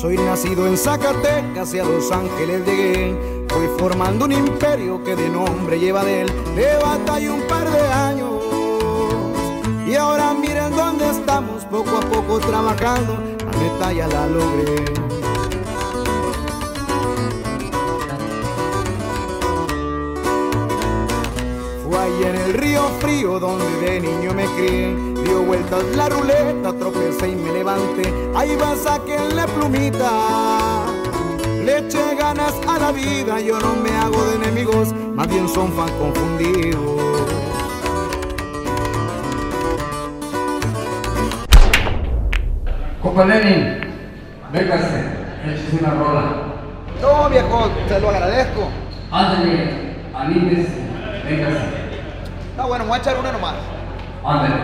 Soy nacido en Zacatecas y a Los Ángeles llegué. Voy formando un imperio que de nombre lleva de él. De batalla un par de años. Y ahora miren dónde estamos, poco a poco trabajando. La meta la logré. Ahí en el río frío donde de niño me crié. Dio vueltas la ruleta, tropecé y me levanté. Ahí va, saquenle plumita. Le eché ganas a la vida, yo no me hago de enemigos, más bien son fan confundidos. Coco Lenin, véngase, échese una rola. No, viejo, te lo agradezco. Ándale, anímese, véngase. Ah, bueno, voy a echar una nomás. Ándale.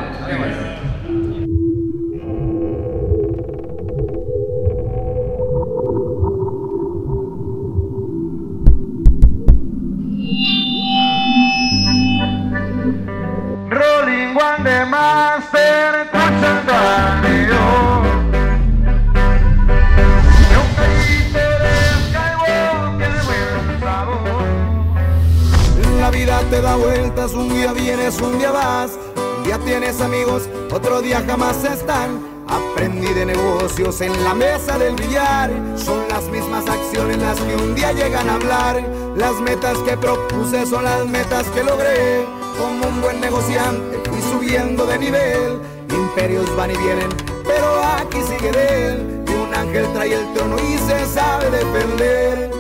Rolling One de Master, te da vueltas, un día vienes, un día vas. Un día tienes amigos, otro día jamás están. Aprendí de negocios en la mesa del billar. Son las mismas acciones las que un día llegan a hablar. Las metas que propuse son las metas que logré. Como un buen negociante fui subiendo de nivel. Imperios van y vienen, pero aquí sigue de él. Y un ángel trae el trono y se sabe defender.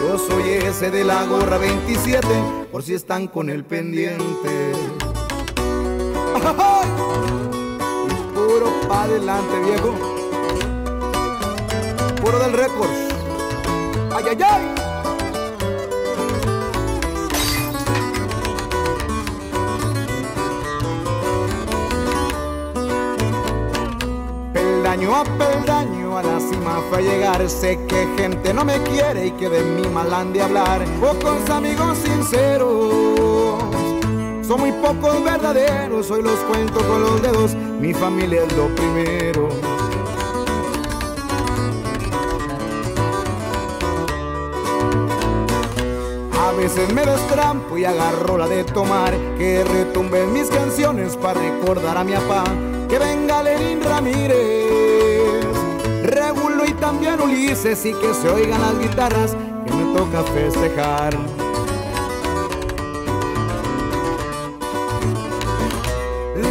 Yo soy ese de la gorra 27, por si están con el pendiente. Y puro pa' adelante, viejo. Puro del récord. ¡Ay, ay, ay! Peldaño a peldaño a la cima fue llegar. Sé que gente no me quiere y que de mí mal han de hablar. Pocos amigos sinceros, son muy pocos verdaderos. Hoy los cuento con los dedos. Mi familia es lo primero. A veces me destrampo y agarro la de tomar Que retumben mis canciones para recordar a mi papá Que venga Lenín Ramírez Y también Ulises Y que se oigan las guitarras que me toca festejar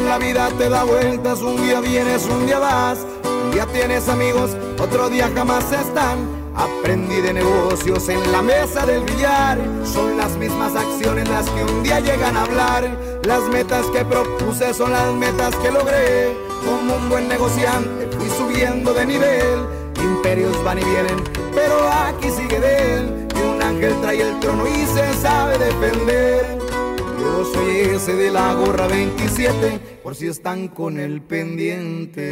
La vida te da vueltas, un día vienes, un día vas Un día tienes amigos, otro día jamás están Aprendí de negocios en la mesa del billar. Son las mismas acciones las que un día llegan a hablar. Las metas que propuse son las metas que logré. Como un buen negociante fui subiendo de nivel. Imperios van y vienen, pero aquí sigue de él. Y un ángel trae el trono y se sabe defender. Yo soy ese de la gorra 27, por si están con el pendiente.